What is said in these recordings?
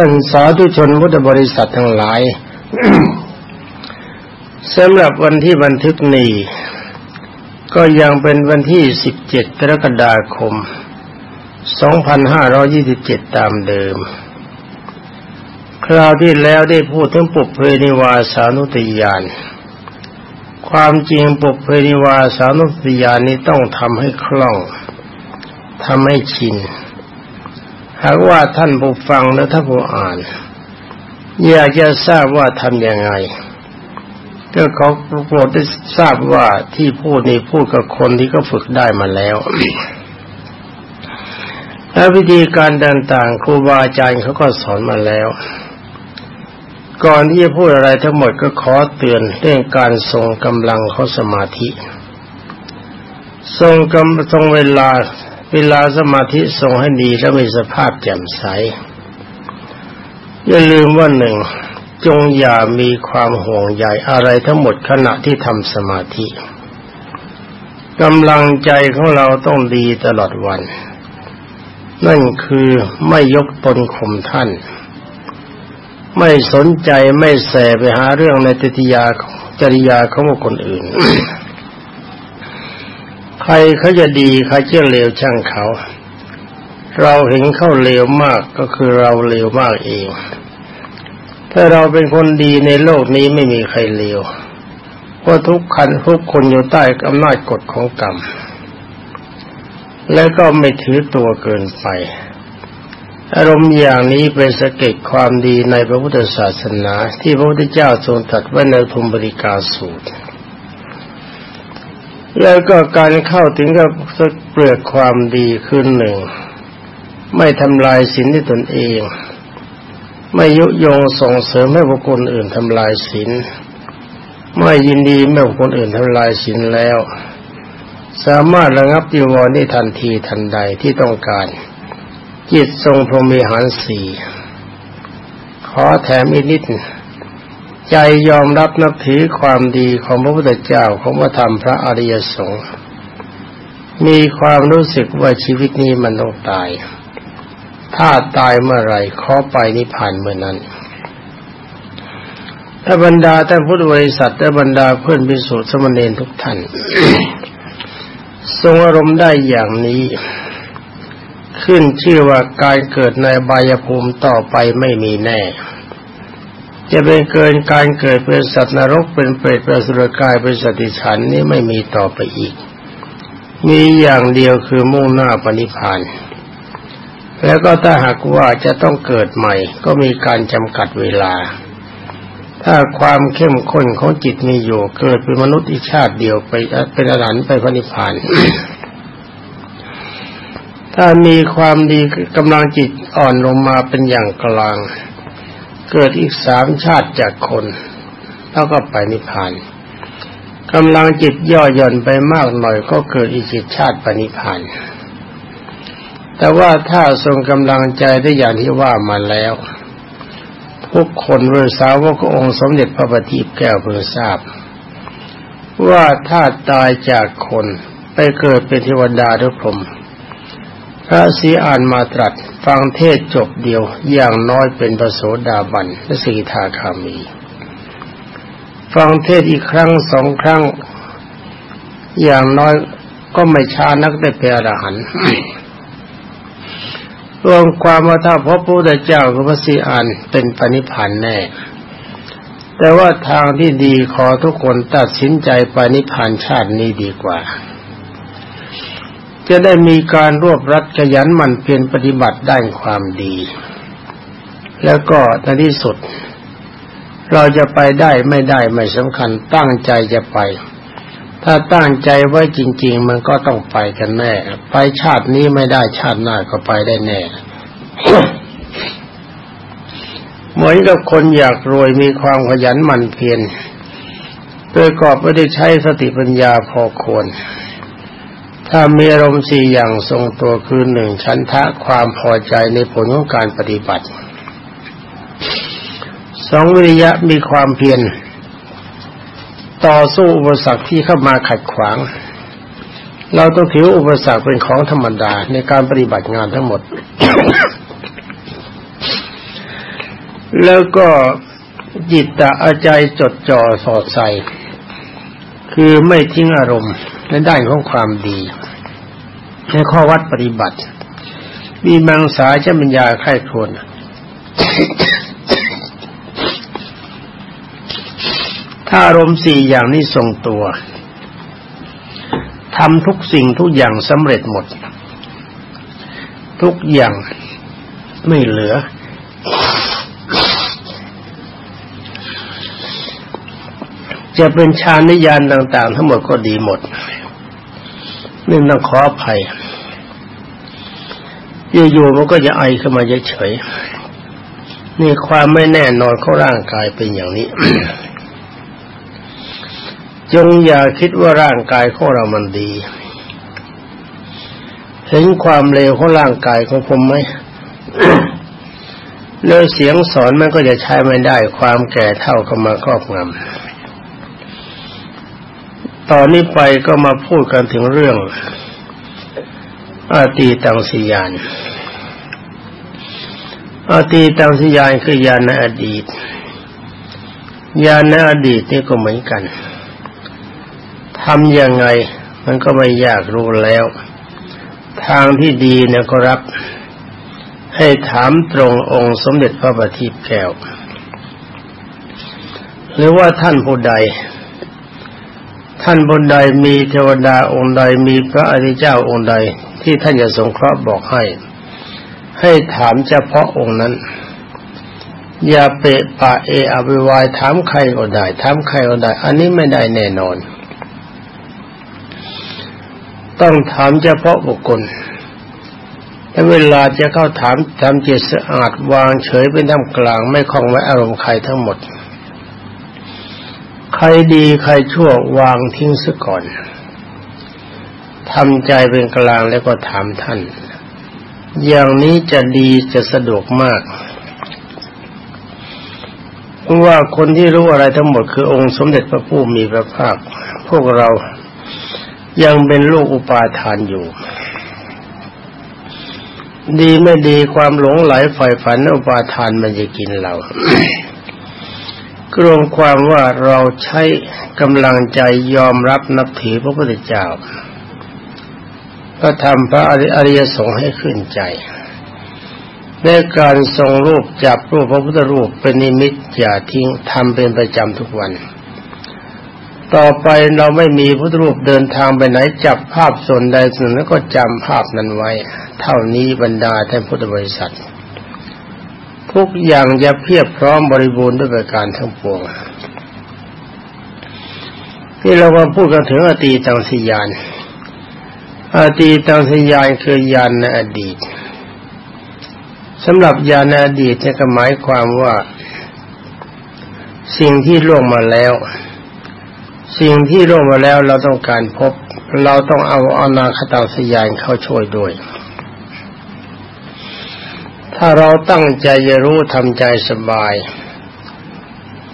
ท่านสาธุชนพุทธบริษัททั้งหลายสำหรับวันที่บันทึกนี้ก็ยังเป็นวันที่ 17 กรกฎาคม 2527 ตามเดิม คราวที่แล้วได้พูดถึงปุเพนิวาสานุติยาน ความจริงปุเพนิวาสานุติยานนี้ต้องทำให้คล่องทำให้ชิน หากว่าท่านผู้ฟังและท่านผู้อ่าน อยากจะทราบว่าทำยังไง ก็ขอโปรดได้ทราบว่าที่พูดนี้พูดกับคนที่ก็ฝึกได้มาแล้วและวิธีการต่างๆครูบาอาจารย์เขาก็สอนมาแล้ว ก่อนที่จะพูดอะไรทั้งหมดก็ขอเตือนเรื่องการทรงกำลังเขาสมาธิ ทรงกำทรงเวลา เวลาสมาธิทรงให้ดีและมีสภาพแจ่มใส อย่าลืมว่าหนึ่ง จงอย่ามีความห่วงใยอะไรทั้งหมดขณะที่ทำสมาธิกำลังใจของเราต้องดีตลอดวัน นั่นคือไม่ยกตนข่มท่าน ไม่สนใจไม่แสไปหาเรื่องในติยาจริยาของคนอื่น รเขาจะดีใครจะเลวช่างเขา เราเห็นเขาเลวมากก็คือเราเลวมากเอง ถ้าเราเป็นคนดีในโลกนี้ไม่มีใครเลวเพราะทุกขันทุกคนอยู่ใต้อำนาจกฎของกรรม และก็ไม่ถือตัวเกินไป อารมณ์อย่างนี้เป็นสเก็ตความดีในพระพุทธศาสนา ที่พระพุทธเจ้าทรงตรัสไว้ในธมบริกาสูตร แล้วก็การเข้าถึงกับเปลือกความดีคือหนึ่ง ไม่ทำลายศีลที่ตนเอง ไม่ยุยงส่งเสริมให้บุคคลอื่นทำลายศีลไม่ยินดีเมื่อบุคคลอื่นทำลายศีลแล้ว สามารถระงับจีวรได้ทันทีทันใดที่ต้องการ จิตทรงพรหมีหารสี่ขอแถมอีกนิด ใจยอมรับนับถือความดีของพระพุทธเจ้าของพระธรรมพระอริยสงฆ์มีความรู้สึกว่าชีวิตนี้มันต้องตาย ถ้าตายเมื่อไรขอไปนิพพานเมื่อนั้นถ้าบรรดาท่านพุทธบริษัทและบรรดาเพื่อนพิสุทธิสมณีทุกท่าน ทรงอารมณ์ได้อย่างนี้ ขึ้นชื่อว่าการเกิดในบายภูมิต่อไปไม่มีแน่ จะเป็นเกินการเกิดเป็นสัตว์นรกเป็นเปรตเป็นสุรกายเป็นสติฉันนี่ไม่มีต่อไปอีก มีอย่างเดียวคือมุ่งหน้าปณิพานแล้วก็ถ้าหากว่าจะต้องเกิดใหม่ ก็มีการจำกัดเวลา ถ้าความเข้มข้นของจิตมีอยู่เกิดเป็นมนุษย์อีกชาติเดียวไปเป็นอรหันต์ไปพระนิพพานถ้ามีความดีกำลังจิตอ่อนลงมาเป็นอย่างกลาง เกิดอีกสามชาติจากคนแล้วก็ไปนิพพานกำลังจิตย่อหย่อนไปมากหน่อยก็เกิดอีกจิตชาติปณิพานแต่ว่าถ้าทรงกำลังใจได้อย่างที่ว่ามาแล้วทุกคนเรือสาวกองค์สมเด็จพระบัณฑิตแก้วเพื่อทราบ ว่าถ้าตายจากคนไปเกิดเป็นเทวดาหรือพรหม พระศีอานมาตรัสฟังเทศจบเดียวอย่างน้อยเป็นประโสดาบันและสีทาคามี ฟังเทศอีกครั้งสองครั้ง อย่างน้อยก็ไม่ช้านักได้เป็นอรหันต์รวมความว่าถ้าพระพุทธเจ้ากับพระสีอานเป็นปณิพันธ์แน่ แต่ว่าทางที่ดีขอทุกคนตัดสินใจปณิพันธ์ชาตินี้ดีกว่า จะได้มีการรวบรัดขยันหมันเพียรปฏิบัติได้ความดี แล้วก็ในที่สุด เราจะไปได้ไม่ได้ไม่สำคัญตั้งใจจะไป ถ้าตั้งใจไว้จริง ๆ มันก็ต้องไปกันแน่ ไปชาตินี้ไม่ได้ชาติหน้าก็ไปได้แน่เหมือนกับคนอยากรวยมีความขยันหมั่นเพียรโดยกอบไม่ได้ใช้สติปัญญาพอควร ถ้ามีอารมณ์สี่อย่างทรงตัวคือหนึ่งชันทะความพอใจในผลของการปฏิบัติสองวิริยะมีความเพียรต่อสู้อุปสรรคที่เข้ามาขัดขวาง เราต้องถืออุปสรรคเป็นของธรรมดาในการปฏิบัติงานทั้งหมด แล้วก็จิตตะอาใจจดจ่อสอดใส่ คือไม่ทิ้งอารมณ์ ในด้านของความดีในข้อวัดปฏิบัติ มีมังสาจะปัญญาไข้ควรถ้าอารมณ์สี่อย่างนี้ทรงตัวทำทุกสิ่งทุกอย่างสำเร็จหมด ทุกอย่างไม่เหลือ จะเป็นฌานนิยานต่าง ๆ ทั้งหมดก็ดีหมด นี่ต้องขออภัยอยู่ๆมันก็จะไอขึ้นมาเฉยๆนี่ความไม่แน่นอนของร่างกายเป็นอย่างนี้ จงอย่าคิดว่าร่างกายของเรามันดี เห็นความเลวของร่างกายของผมไหมแล้วเสียงสอนมันก็จะใช้ไม่ได้ความแก่เท่าก็มาครอบงำ ตอนนี้ไปก็มาพูดกันถึงเรื่องอาตีตังสิยาน อาตีตังสิยานคือยานในอดีต ยานในอดีตนี่ก็เหมือนกันทำยังไงมันก็ไม่ยากรู้แล้ว ทางที่ดีเนี่ยก็รับ ให้ถามตรงองค์สมเด็จพระบัณฑิตแก้ว หรือว่าท่านผู้ใด ท่านบนใดมีเทวดาองค์ใดมีพระอริยเจ้าองค์ใดที่ท่านจะสงเคราะห์บอกให้ ให้ถามเฉพาะองค์นั้น อย่าเปะปะเออวิวายถามใครก็ได้ถามใครก็ได้ อันนี้ไม่ได้แน่นอน ต้องถามเฉพาะบุคคลถ้าเวลาจะเข้าถามทำจิตสะอาดวางเฉยเป็นท่ามกลางไม่คล้องไว้อารมณ์ใครทั้งหมด ใครดีใครชั่ววางทิ้งซะก่อนทำใจเป็นกลางแล้วก็ถามท่าน อย่างนี้จะดีจะสะดวกมากเพราะว่าคนที่รู้อะไรทั้งหมดคือองค์สมเด็จพระผู้มีพระภาค พวกเรายังเป็นลูกอุปาทานอยู่ ดีไม่ดีความหลงไหลฝ่ายฝันอุปาทานมันจะกินเรา กรวมความว่าเราใช้กำลังใจยอมรับนับถือพระพุทธเจ้าก็ทำพระอริยสงฆ์ให้ขึ้นใจในการทรงรูปจับรูปพระพุทธรูปเป็นนิมิตอย่าทิ้งทำเป็นประจำทุกวัน ต่อไปเราไม่มีพุทธรูปเดินทางไปไหนจับภาพส่วนใดส่วนนึ่งก็จำภาพนั้นไว้ เท่านี้บรรดาท่านพุทธบริษัท ทุกอย่างจะเพียบพร้อมบริบูรณ์ด้วยประการทั้งปวงที่เรามาพูดกันถึงอตีตังสยานอตีตังสยานคือยานในอดีตสำหรับยานในอดีตจะหมายความว่า สิ่งที่ล่วงมาแล้ว สิ่งที่ร่วงมาแล้วเราต้องการพบ เราต้องเอาอนาคตังสยานเข้าช่วยด้วย ถ้าเราตั้งใจจะรู้ทำใจสบาย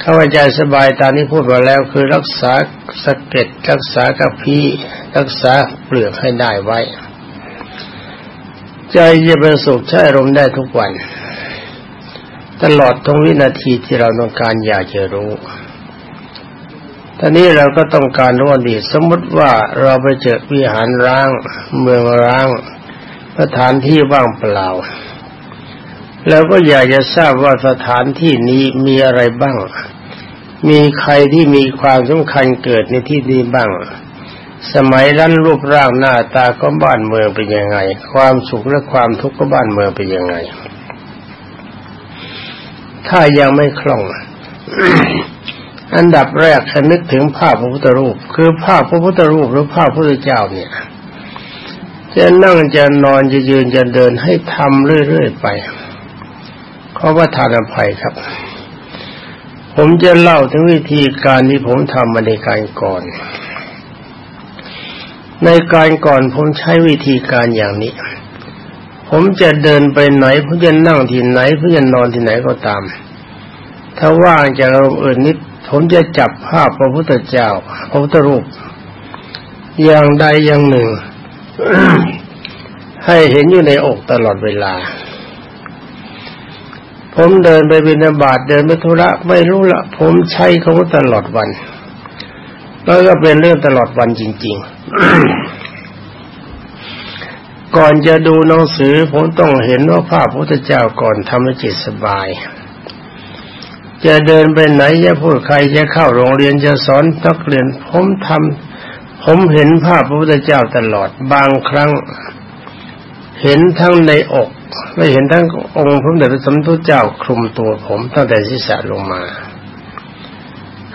เข้าใจสบายตามที่พูดมาแล้วคือรักษาสะเก็ดรักษากระพี้รักษาเปลือกให้ได้ไว้ ใจจะเป็นสุขใช้อารมณ์ได้ทุกวัน ตลอดทุกวินาทีที่เราต้องการอยากจะรู้ตอนนี้เราก็ต้องการรู้อดีตสมมติว่าเราไปเจอวิหารร้าง เมืองร้างสถานที่ว่างเปล่า เราก็อยากจะทราบว่าสถานที่นี้มีอะไรบ้าง มีใครที่มีความสำคัญเกิดในที่นี้บ้าง สมัยนั้นรูปร่างหน้าตาก็บ้านเมืองเป็นยังไง ความสุขและความทุกข์ก็บ้านเมืองเป็นยังไง ถ้ายังไม่คล่อง อันดับแรกให้นึกถึงภาพพระพุทธรูป คือภาพพระพุทธรูปหรือภาพพระพุทธเจ้าเนี่ยจะนั่งจะนอนจะยืนจะเดินให้ทำเรื่อยๆไป ขอว่าทานอภัยครับ ผมจะเล่าถึงวิธีการที่ผมทำมาในการก่อน ในการก่อนผมใช้วิธีการอย่างนี้ ผมจะเดินไปไหนผมจะนั่งที่ไหนผมจะนอนที่ไหนก็ตาม ถ้าว่างจากอารมณ์อื่นนิดผมจะจับภาพพระพุทธเจ้าพระพุทธรูป อย่างใดอย่างหนึ่ง ให้เห็นอยู่ในอกตลอดเวลา ผมเดินไปบินาบาตเดินไปธุระไม่รู้ละผมใช้เขาตลอดวัน แล้วก็เป็นเรื่องตลอดวันจริง ๆ ก่อนจะดูหนังสือผมต้องเห็นว่าภาพพระพุทธเจ้าก่อนทำให้จิตสบาย จะเดินไปไหนจะพูดใครจะเข้าโรงเรียนจะสอนนักเรียนผมทำผมเห็นภาพพระพุทธเจ้าตลอดบางครั้ง เห็นทั้งในอก ไม่เห็นทั้งองค์พระเดชพระสมพุทธเจ้าคลุมตัวผมตั้งแต่ศีรษะลงมา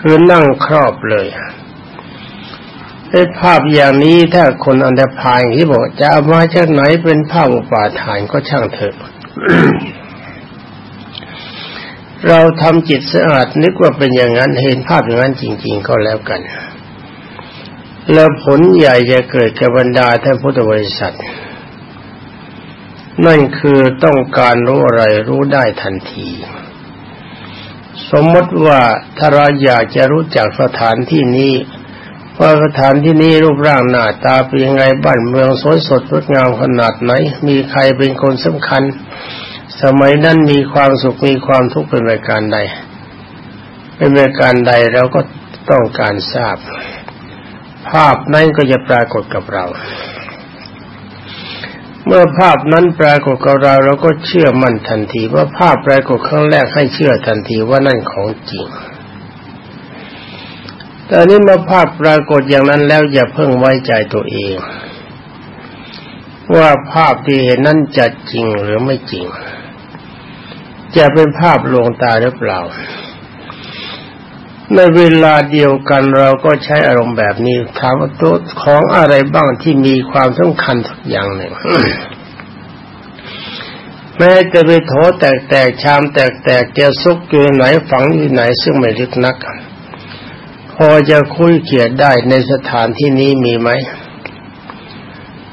คือนั่งครอบเลยไอ้ภาพอย่างนี้ถ้าคนอันดพายที่บอกจะเอามาจากไหนเป็นภาพอุปาทานก็ช่างเถอะเราทำจิตสะอาดนึกว่าเป็นอย่างนั้นเห็นภาพอย่างนั้นจริง ๆ ก็แล้วกัน แล้วผลใหญ่จะเกิดกับบรรดาท่านพุทธบริษัท นั่นคือต้องการรู้อะไรรู้ได้ทันที สมมติว่าถ้าเราอยากจะรู้จักสถานที่นี้ว่าสถานที่นี้รูปร่างหน้าตาเป็นยังไงบ้านเมืองสวยสดงดงามขนาดไหน มีใครเป็นคนสำคัญ สมัยนั้นมีความสุขมีความทุกข์เป็นรายการใด เป็นรายการใดเราก็ต้องการทราบ ภาพนั้นก็จะปรากฏกับเรา เมื่อภาพนั้นปรากฏกับเราเราก็เชื่อมั่นทันทีว่าภาพปรากฏครั้งแรกให้เชื่อทันทีว่านั่นของจริง แต่นี้เมื่อภาพปรากฏอย่างนั้นแล้วอย่าเพิ่งไว้ใจตัวเอง ว่าภาพที่เห็นนั้นจะจริงหรือไม่จริง จะเป็นภาพลวงตาหรือเปล่า ในเวลาเดียวกันเราก็ใช้อารมณ์แบบนี้ถามว่าตัวของอะไรบ้างที่มีความสำคัญทุกอย่างหนึ่งแม้จะไปโถแตกแตกชามแตกแตกจะซุกอยู่ไหนฝังอยู่ไหนซึ่งไม่ลึกนัก พอจะคุยเขียดได้ในสถานที่นี้มีไหม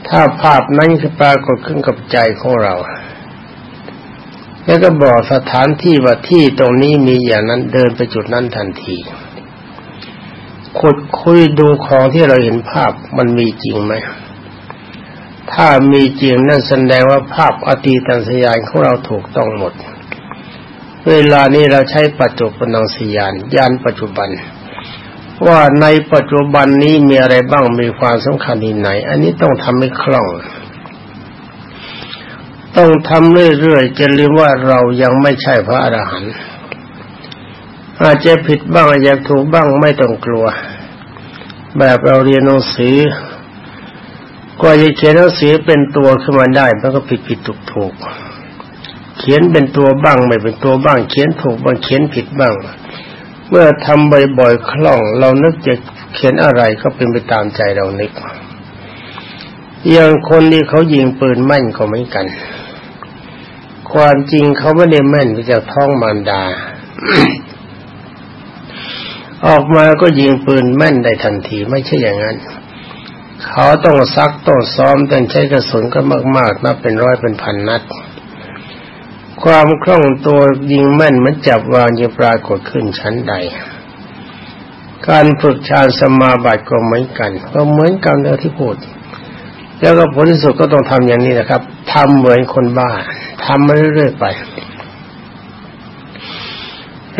ถ้าภาพนั้นคือปรากฏขึ้นกับใจของเรา แล้วก็บอกสถานที่ว่าที่ตรงนี้มีอย่างนั้นเดินไปจุดนั้นทันทีขุดคุยดูของที่เราเห็นภาพมันมีจริงไหม ถ้ามีจริงนั่นแสดงว่าภาพอตีตังสยานของเราถูกต้องหมด เวลานี้เราใช้ปัจจุบันสยานยานปัจจุบัน ว่าในปัจจุบันนี้มีอะไรบ้างมีความสำคัญที่ไหน อันนี้ต้องทำให้คล่อง ต้องทำเรื่อยๆจะลืมว่าเรายังไม่ใช่พระอรหันต์อาจจะผิดบ้างอาจจะถูกบ้างไม่ต้องกลัว แบบเราเรียนหนังสือก็จะเขียนหนังสือเป็นตัวขึ้นมาได้มันก็ผิดผิดถูกถูกเขียนเป็นตัวบ้างไม่เป็นตัวบ้าง เขียนถูกบ้างเขียนผิดบ้าง เมื่อทำบ่อยๆคล่อง เรานึกจะเขียนอะไรก็เป็นไปตามใจเรานึกอย่างคนที่เขายิงปืนแม่นก็เหมือนกัน ความจริงเขาไม่ได้แม่นจากท้องมารดา ออกมาก็ยิงปืนแม่นได้ทันทีไม่ใช่อย่างนั้น เขาต้องซักต้องซ้อมต้องใช้กระสุนก็มากๆนับเป็นร้อยเป็นพันนัด ความคล่องตัวยิงแม่นมันจับวางจะปรากฏขึ้นชั้นใด การฝึกฌานสมาบัติก็เหมือนกัน ก็เหมือนกันเที่พูด แล้วก็ผลที่สุดก็ต้องทำอย่างนี้นะครับทำเหมือนคนบ้าทำมาเรื่อยๆไป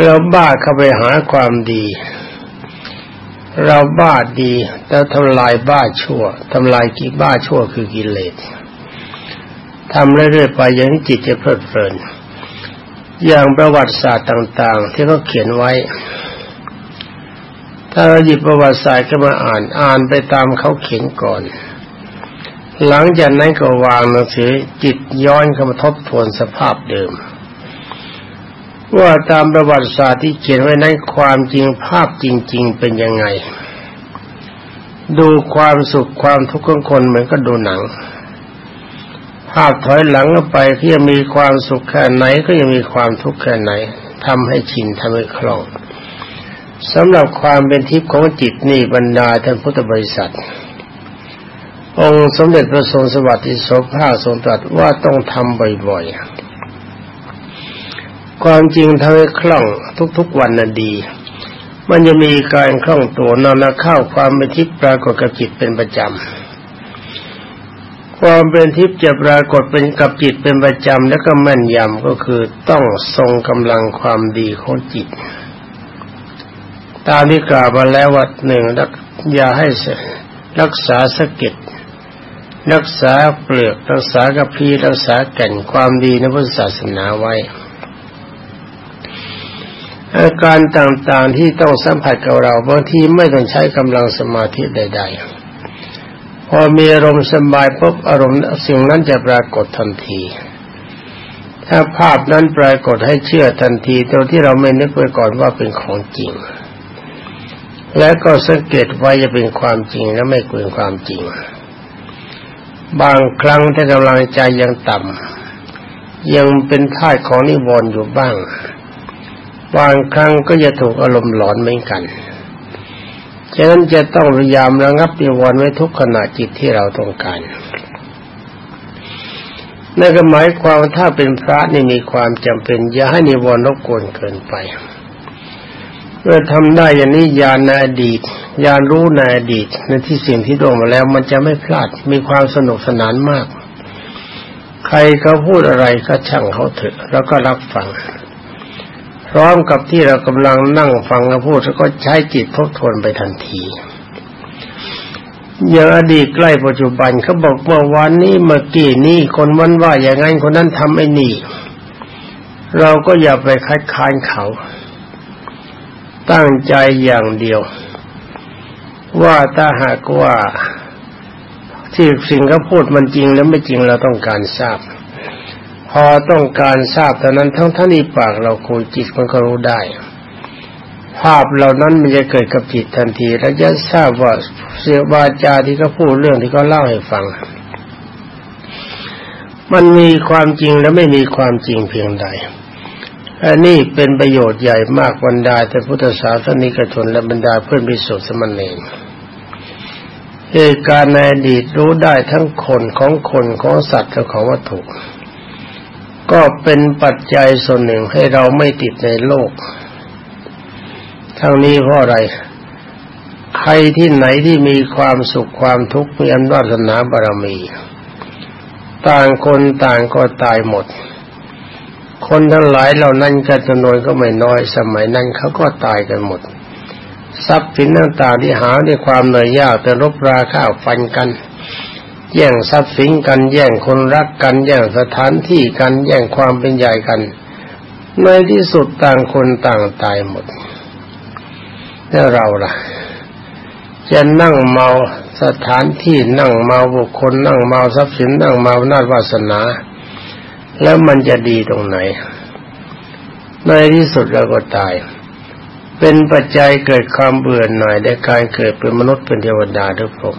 เราบ้าเข้าไปหาความดี เราบ้าดีแล้วทำลายบ้าชั่วทำลายกิบ้าชั่วคือกิเลสทำเรื่อยๆไปอย่างนี้จิตจะเพลิดเพลิน อย่างประวัติศาสตร์ต่าง ๆ ที่เขาเขียนไว้ ถ้าเราหยิบประวัติศาสตร์ก็มาอ่าน อ่านไปตามเขาเขียนก่อน หลังจากนั้นก็วางหนังสือจิตย้อนเข้ามาทบทวนสภาพเดิม ว่าตามประวัติศาสตร์ที่เขียนไว้นั้นความจริงภาพจริง ๆ เป็นยังไง ดูความสุขความทุกข์ของคนเหมือนก็ดูหนัง ภาพถอยหลังไปที่จะมีความสุขแค่ไหนก็ยังมีความทุกข์แค่ไหนทำให้ชินทำให้คล่องสำหรับความเป็นทิพย์ของจิตนี่บรรดาท่านพุทธบริษัท องค์สมเด็จพระทรงสวัสดิโสภาทรงตรัสว่าต้องทำบ่อยๆ ความจริงทำให้คล่องทุกๆวันน่ะดี มันจะมีการคล่องตัวนอนเข้าความเป็นทิพย์ปรากฏกับจิตเป็นประจความเป็นทิพย์จะปรากฏเป็นกับจิตเป็นประจำและก็แม่นยำก็คือต้องทรงกำลังความดีของจิต ตามที่กล่าวมาแล้วว่าหนึ่งอย่าให้รักษาสะเก็ด รักษาเปลือกรักษากระพีรักษาแก่นความดีในพุทธศาสนาไว้ อาการต่างๆที่ต้องสัมผัสกับเราบางทีไม่ต้องใช้กำลังสมาธิใด ๆ พอมีอารมณ์สบายปุ๊บอารมณ์สิ่งนั้นจะปรากฏทันที ถ้าภาพนั้นปรากฏให้เชื่อทันทีโดยที่เราไม่นึกไว้ก่อนว่าเป็นของจริง และก็สังเกตไว้จะเป็นความจริงและไม่เกินความจริง บางครั้งถ้ากำลังใจยังต่ำยังเป็นท่าของนิวรณ์อยู่บ้าง บางครั้งก็จะถูกอารมณ์หลอนเหมือนกันฉะนั้นจะต้องพยายามระงับนิวรณ์ไว้ทุกขณะจิตที่เราต้องการนั่นก็หมายความถ้าเป็นพระนี่มีความจำเป็น อย่าให้นิวรณ์รบกวนเกินไป เมื่อทำได้อย่างนี้ญาณในอดีตญาณรู้ในอดีตในที่สิ่งที่ล่วงมาแล้ว มันจะไม่พลาดมีความสนุกสนานมาก ใครเขาพูดอะไรก็ช่างเขาเถอะ แล้วก็รับฟัง พร้อมกับที่เรากำลังนั่งฟังเขาพูดแล้วก็ใช้จิตทบทวนไปทันทีอย่างอดีตใกล้ปัจจุบันเขาบอกว่าวันนี้เมื่อกี้นี้คนวันว่าอย่างนั้นคนนั้นทำไอ้นี่ เราก็อย่าไปคัดค้านเขา ตั้งใจอย่างเดียว ว่าถ้าหากว่าที่สิ่งเขาพูดมันจริงแล้วไม่จริงเราต้องการทราบ พอต้องการทราบตอนนั้นทั้งท่านี้ปากเราคุยจิตมันก็รู้ได้ ภาพเหล่านั้นมันจะเกิดกับจิตทันทีและจะทราบว่าเสียวาจาที่เขาพูดเรื่องที่เขาเล่าให้ฟัง มันมีความจริงและไม่มีความจริงเพียงใด อันนี้เป็นประโยชน์ใหญ่มากบรรดาแต่พุทธศาสนิกชนและบรรดาเพื่อนพิสุทธิสมณีเหตุการณ์ในอดีตรู้ได้ทั้งคนของคนของสัตว์และของวัตถุ ก็เป็นปัจจัยส่วนหนึ่งให้เราไม่ติดในโลก ทั้งนี้เพราะอะไร ใครที่ไหนที่มีความสุขความทุกข์มีอำนาจศาสนาบารมี ต่างคนต่างก็ตายหมด คนทั้งหลายเหล่านั้นก็จำนวนก็ไม่น้อยสมัยนั้นเขาก็ตายกันหมด ทรัพย์สินต่างๆที่หาด้วยความเหนื่อยยากแต่รบราฆ่าฟันกัน แย่งทรัพย์สินกันแย่งคนรักกัน แย่งสถานที่กันแย่งความเป็นใหญ่กัน ในที่สุดต่างคนต่างตายหมดแล้วเราล่ะ จะนั่งเมาสถานที่นั่งเมาบุคคลนั่งเมาทรัพย์สินนั่งเมานาฏวาสนา แล้วมันจะดีตรงไหน ในที่สุดเราก็ตาย เป็นปัจจัยเกิดความเบื่อหน่ายในการเกิดเป็นมนุษย์เป็นเทวดาทุกผม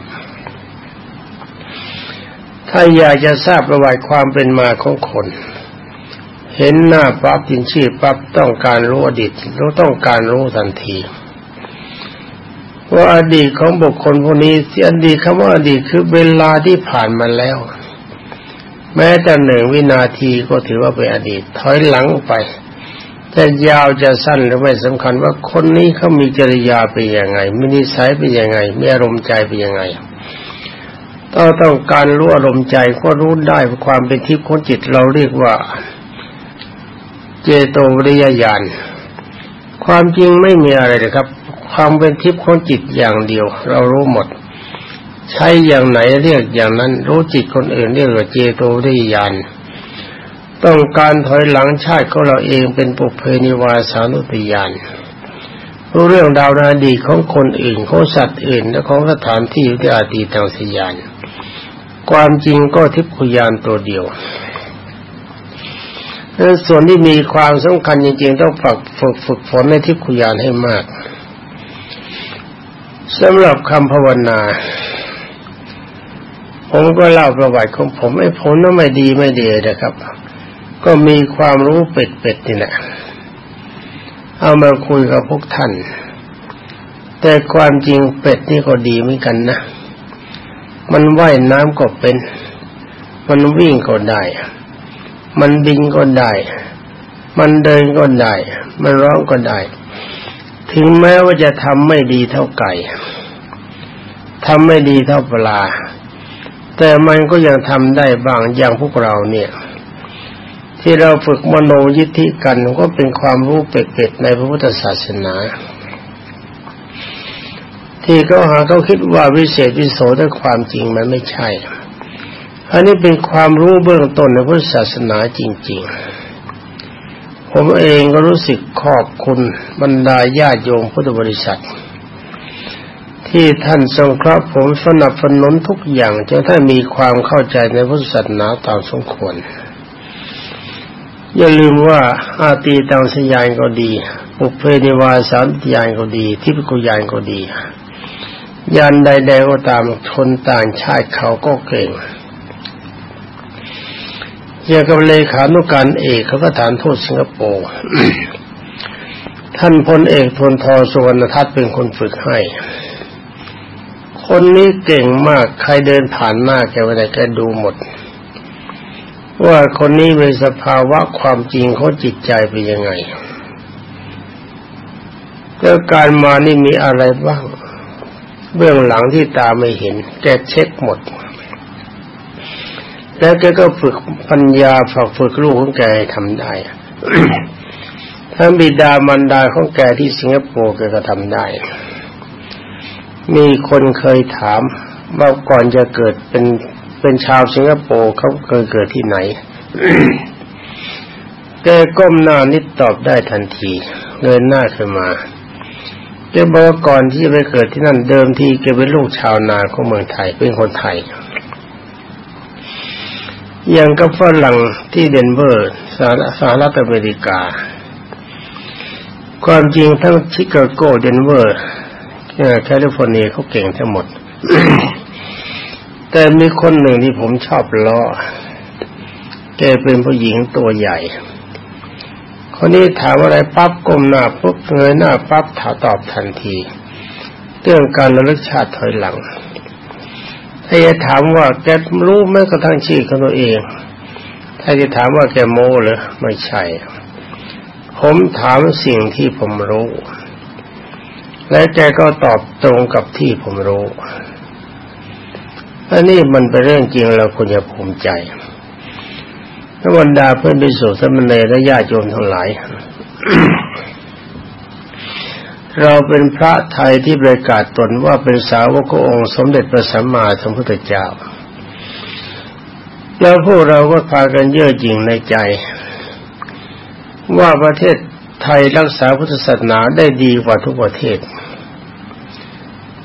ถ้าอยากจะทราบประวัติความเป็นมาของคน เห็นหน้าปั๊บยินชื่อปั๊บต้องการรู้อดีตรู้ต้องการรู้ทันทีว่าอดีตของบุคคลพวกนี้ที่อดีตคำว่าอดีตคือเวลาที่ผ่านมาแล้ว แม้แต่หนึ่งวินาทีก็ถือว่าเป็นอดีต ถอยหลังไปจะยาวจะสั้นหรือไม่สำคัญว่าคนนี้เขามีจริยาเป็นยังไงมีนิสัยเป็นยังไงมีอารมณ์ใจเป็นยังไงต้องต้องการรู้อารมณ์ใจก็รู้ได้ความเป็นทิพย์ของจิตเราเรียกว่า เจโตวิริยญาณความจริงไม่มีอะไรเลยครับ ความเป็นทิพย์ของจิตอย่างเดียว เรารู้หมด ใช้อย่างไหนเรียกอย่างนั้น รู้จิตคนอื่นเรียกว่าเจโตริยานต้องการถอยหลังชาติของเราเองเป็นปุเพนิวาสานุติยานรู้เรื่องดาวนาดีของคนอื่นของสัตว์อื่นและของสถานที่ที่อาดีตังสยาน ความจริงก็ทิพยานตัวเดียวส่วนที่มีความสำคัญจริงๆ ต้องฝึกฝึกฝึกฝนในทิพยานให้มากสำหรับคำภาวนา ผมก็เล่าประวัติของผมไอ้ผมนั้นไม่ดีไม่ดีนะครับ ก็มีความรู้เป็ดเป็ดนี่แหละเอามาคุยกับพวกท่าน แต่ความจริงเป็ดนี่ก็ดีเหมือนกันนะ มันว่ายน้ำก็เป็น มันวิ่งก็ได้ มันบินก็ได้ มันเดินก็ได้ มันร้องก็ได้ ถึงแม้ว่าจะทำไม่ดีเท่าไก่ทำไม่ดีเท่าปลา แต่มันก็ยังทำได้บางอย่างพวกเราเนี่ย ที่เราฝึกมโนยิทธิกันก็เป็นความรู้เป็ดๆในพระพุทธศาสนา ที่เขาหาเขาคิดว่าวิเศษวิโสแต่ความจริงมันไม่ใช่ อันนี้เป็นความรู้เบื้องต้นในพุทธศาสนาจริง ๆ ผมเองก็รู้สึกขอบคุณบรรดาญาโยมพุทธบริษัท ที่ท่านทรงเคราะห์ผมสนับสนุนทุกอย่างจนท่านมีความเข้าใจในพุทธศาสนาตามสมควร อย่าลืมว่าอาตีตังสยานก็ดีปุเพนิวาสานยานก็ดี ทิพกุยานก็ดียานใดๆก็ตามคนต่างชาติเขาก็เก่งเกี่ยวกับเลขานุการเอกเขาก็ฐานทูตสิงคโปร์ท่านพลเอกพลทอสุวรรณทัศน์เป็นคนฝึกให้ คนนี้เก่งมาก ใครเดินผ่านหน้าแกไปไหนแกดูหมด ว่าคนนี้เป็นสภาวะความจริงเขาจิตใจเป็นยังไงแล้วการมานี่มีอะไรบ้าง เบื้องหลังที่ตาไม่เห็น แกเช็คหมด แล้วแกก็ฝึกปัญญาฝึกฝึกลูกของแกทำได้ทั้งบิดามารดาของแกที่สิงคโปร์แกก็ทำได้ มีคนเคยถามว่าก่อนจะเกิดเป็นเป็นชาวสิงคโปร์เขาเคยเกิดที่ไหน แกก้มหน้านิดตอบได้ทันทีเงินหน้าขึ้นมาแกบอกว่าก่อนที่จะไปเกิดที่นั่นเดิมทีแกเป็นลูกชาวนาของเมืองไทยเป็นคนไทยอย่างกับฝรั่งที่เดนเวอร์สหรัฐอเมริกา ความจริงทั้งชิคาโกเดนเวอร์ แคลิฟอร์เนียเขาเก่งทั้งหมด แต่มีคนหนึ่งที่ผมชอบล้อแกเป็นผู้หญิงตัวใหญ่ คนนี้ถามอะไรปั๊บก้มหน้าปุ๊บเงยหน้าปั๊บถาตอบทันที เรื่องการระลึกชาติถอยหลังถ้าจะถามว่าแกรู้ไหมกระทั่งชื่อของตัวเอง ถ้าจะถามว่าแกโม้หรือไม่ใช่ ผมถามสิ่งที่ผมรู้ และแกก็ตอบตรงกับที่ผมรู้อันนี้มันเป็นเรื่องจริงเราควรจะภูมิใจพระบรรดาเพื่อนบิสุสมณีและญาติโยมทั้งหลาย เราเป็นพระไทยที่ประกาศตนว่าเป็นสาวกองค์สมเด็จพระสัมมาสัมพุทธเจ้า แล้วพวกเราก็พากันเย่อหยิ่งในใจ ว่าประเทศ ไทยรักษาพุทธศาสนาได้ดีกว่าทุกประเทศ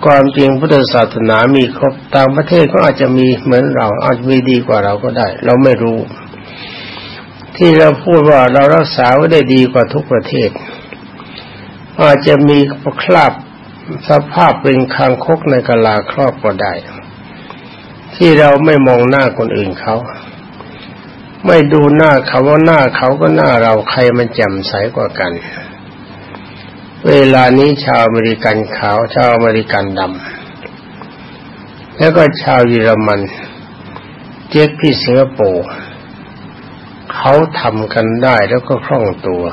ความจริงพุทธศาสนามีครบต่างประเทศก็อาจจะมีเหมือนเรา อาจจะมีดีกว่าเราก็ได้ เราไม่รู้ ที่เราพูดว่าเรารักษาไว้ได้ดีกว่าทุกประเทศ อาจจะมีคราบสภาพเป็นคางคกในกะลาครอบก็ได้ ที่เราไม่มองหน้าคนอื่นเขา ไม่ดูหน้าเขาว่าหน้าเขาก็หน้าเราใครมันแจ่มใสกว่ากัน เวลานี้ชาวอเมริกันขาวชาวอเมริกันดำแล้วก็ชาวเยอรมัน เจ๊กที่สิงคโปร์เขาทำกันได้แล้วก็คล่องตัว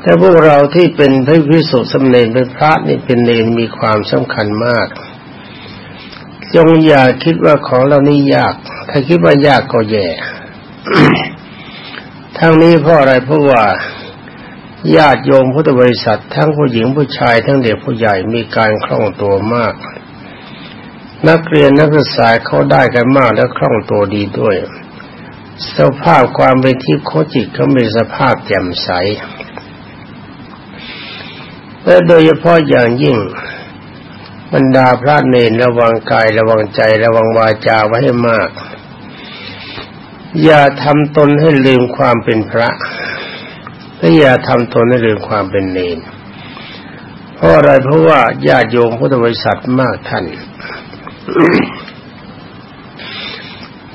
แต่พวกเราที่เป็นพระพิสุทธิ์สมเด็จเป็นพระนี่เป็นเนรมีความสำคัญมาก จงอย่าคิดว่าของเรานี้ยาก ถ้าคิดว่ายากก็แย่ทั้งนี้เพราะอะไรเพราะว่าญาติโยมพุทธบริษัท ทั้งผู้หญิงผู้ชายทั้งเด็กผู้ใหญ่มีการคล่องตัวมาก นักเรียนนักศึกษาเขาได้กันมากและคล่องตัวดีด้วย สภาพความเป็นที่โคจิตเขามีสภาพแจ่มใสและโดยเฉพาะอย่างยิ่ง บรรดาพระเนรระวังกายระวังใจระวังวาจาไว้ให้มาก อย่าทำตนให้ลืมความเป็นพระและอย่าทำตนให้ลืมความเป็นเนรเพราะอะไรเพราะว่าญาติโยมพุทธบริษัทมากท่าน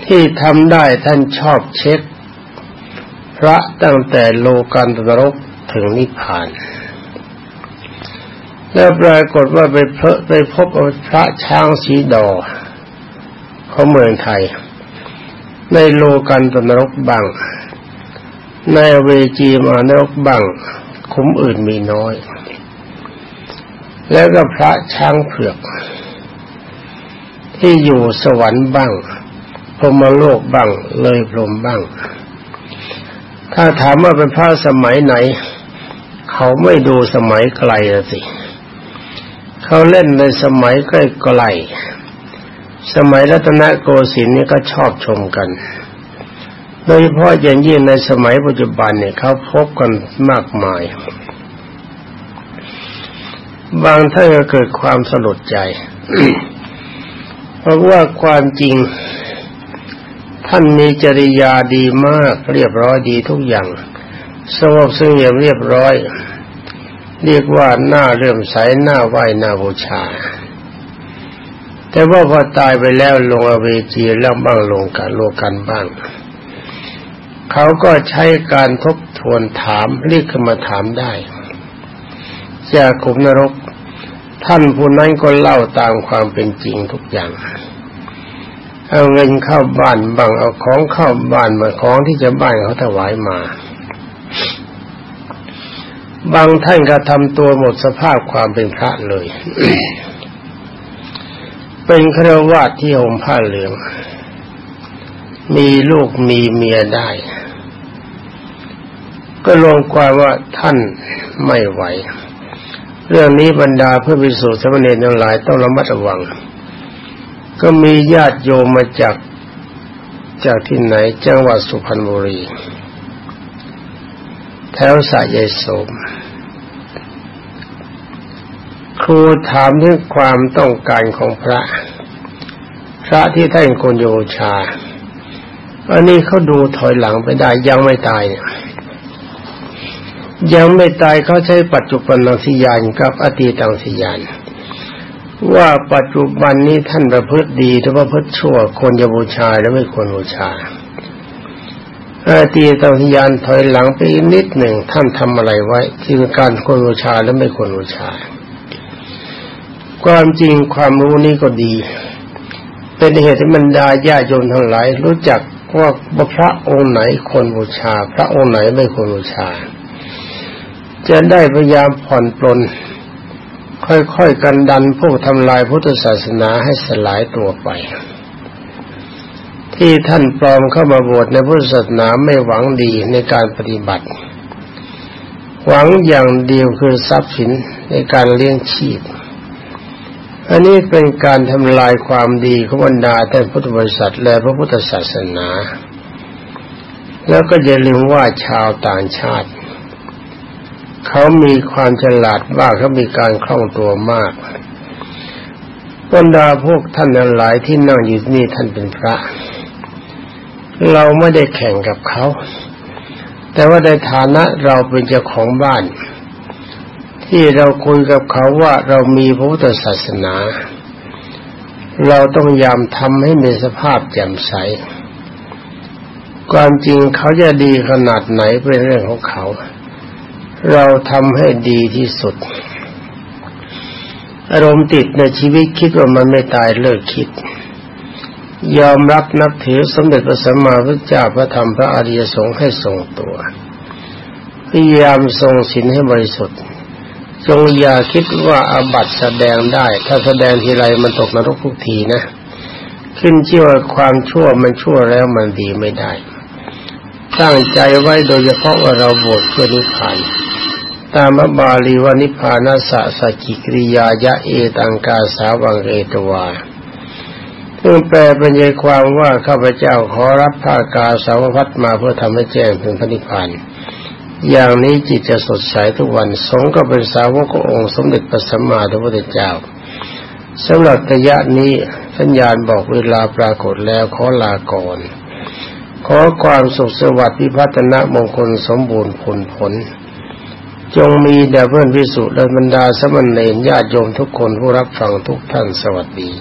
ที่ทำได้ท่านชอบเช็ค พระตั้งแต่โลกันตรกถึงนิพพาน แล้วปรากฏว่าไปเพไปพบพระช้างสีดอของเมืองไทย ในโลกันตนรกบังในเวจีมานรกบังคุ้มอื่นมีน้อย แล้วก็พระช้างเผือก ที่อยู่สวรรค์บ้างพรมโลกบ้างเลยพรมบ้าง ถ้าถามว่าเป็นพระสมัยไหน เขาไม่ดูสมัยไกลสิเขาเล่นในสมัยใกล้ๆสมัยรัตนโกสินทร์นี่ก็ชอบชมกัน โดยเฉพาะอย่างยิ่งในสมัยปัจจุบันเนี่ยเขาพบกันมากมาย บางท่านก็เกิดความสลดใจ เพราะว่าความจริง ท่านมีจริยาดีมาก เรียบร้อยดีทุกอย่างสงบสงบเรียบร้อย เรียกว่าหน้าเรื่มใสหน้าไหวหน้าบูชา แต่ว่าพอตายไปแล้วลงอเวจีแล้วบ้างลงกันโลกันบ้าง เขาก็ใช้การทบทวนถามเรียกขึ้นมาถามได้จากขุมนรก ท่านผู้นั้นก็เล่าตามความเป็นจริงทุกอย่างเอาเงินเข้าบ้านบางเอาของเข้าบ้านมาของที่จะบ้านเขาถวายมา บางท่านก็ทำตัวหมดสภาพความเป็นพระเลย เป็นครวาสที่ห่มผ้าเหลือง มีลูกมีเมียได้ ก็ลงความว่าท่านไม่ไหว เรื่องนี้บรรดาเพื่อพิสูจน์สมณีทั้งหลายต้องระมัดระวัง ก็มีญาติโยมมาจากจากที่ไหนจังหวัดสุพรรณบุรี แถวสายยโสม ครูถามถึงความต้องการของพระ พระที่ท่านคนโยชา อันนี้เขาดูถอยหลังไปได้ยังไม่ตายเนี่ยยังไม่ตายเขาใช้ปัจจุบันนังสิยานกับอดีตังสิยานว่าปัจจุบันนี้ท่านประพฤติดีหรือประพฤติชั่วคนจะบูชาและไม่ควรบูชา อาตีตังยานถอยหลังไปอีกนิดหนึ่งท่านทำอะไรไว้ที่เป็นการควรบูชาและไม่ควรบูชา ความจริงความรู้นี้ก็ดี เป็นเหตุให้บรรดาญาโยมทั้งหลาย รู้จักว่าพระองค์ไหนควรบูชา พระองค์ไหนไม่ควรบูชา จะได้พยายามผ่อนปลนค่อยๆกันดันพวกทำลายพุทธศาสนาให้สลายตัวไป ที่ท่านปลอมเข้ามาบวชในพุทธศาสนาไม่หวังดีในการปฏิบัติ หวังอย่างเดียวคือทรัพย์สินในการเลี้ยงชีพ อันนี้เป็นการทำลายความดีของบรรดาท่านพุทธบริษัทและพระพุทธศาสนา แล้วก็อย่าลืมว่าชาวต่างชาติ เขามีความฉลาดมากเขามีการคล่องตัวมากบรรดาพวกท่านนั้นหลายที่นั่งอยู่นี่ท่านเป็นพระ เราไม่ได้แข่งกับเขา แต่ว่าในฐานะเราเป็นเจ้าของบ้าน ที่เราคุยกับเขาว่าเรามีพระพุทธศาสนา เราต้องยามทำให้มีสภาพแจ่มใสความจริงเขาจะดีขนาดไหนเป็นเรื่องของเขา เราทำให้ดีที่สุด อารมณ์ติดในชีวิตคิดว่ามันไม่ตายเลิกคิด ยอมรับนับถือสมเด็จพระสัมมาสัมพุทธเจ้าพระธรรมพระอริยสงฆ์ให้ทรงตัว พยายามทรงศีลให้บริสุทธิ์ จงอย่าคิดว่าอาบัตแสดงได้ ถ้าแสดงทีไรมันตกนรกทุกทีนะ ขึ้นชื่อว่าความชั่วมันชั่วแล้วมันดีไม่ได้ ตั้งใจไว้โดยเฉพาะว่าเราบวชเพื่อนิพพานตามบาลีวานิพานาสะสัจิกริยายะเอตังกาสาวังเอตวา ซึ่งแปลเป็นใจความว่าข้าพเจ้าขอรับผ้ากาสาวพัดมาเพื่อทำให้แจ้งถึงพระนิพพานอย่างนี้จิตจะสดใสทุกวันสงก็เป็นสาวกองค์สมเด็จพระสัมมาสัมพุทธเจ้าสำหรับระยะนี้สัญญาณบอกเวลาปรากฏแล้วขอลาก่อน ขอความสุขสวัสดิ์พิพัฒนมงคลสมบูรณ์ผลผล จงมีแด่เพื่อนพิสุและบรรดาสมณเณรญาติโยมทุกคนผู้รับฟังทุกท่านสวัสดี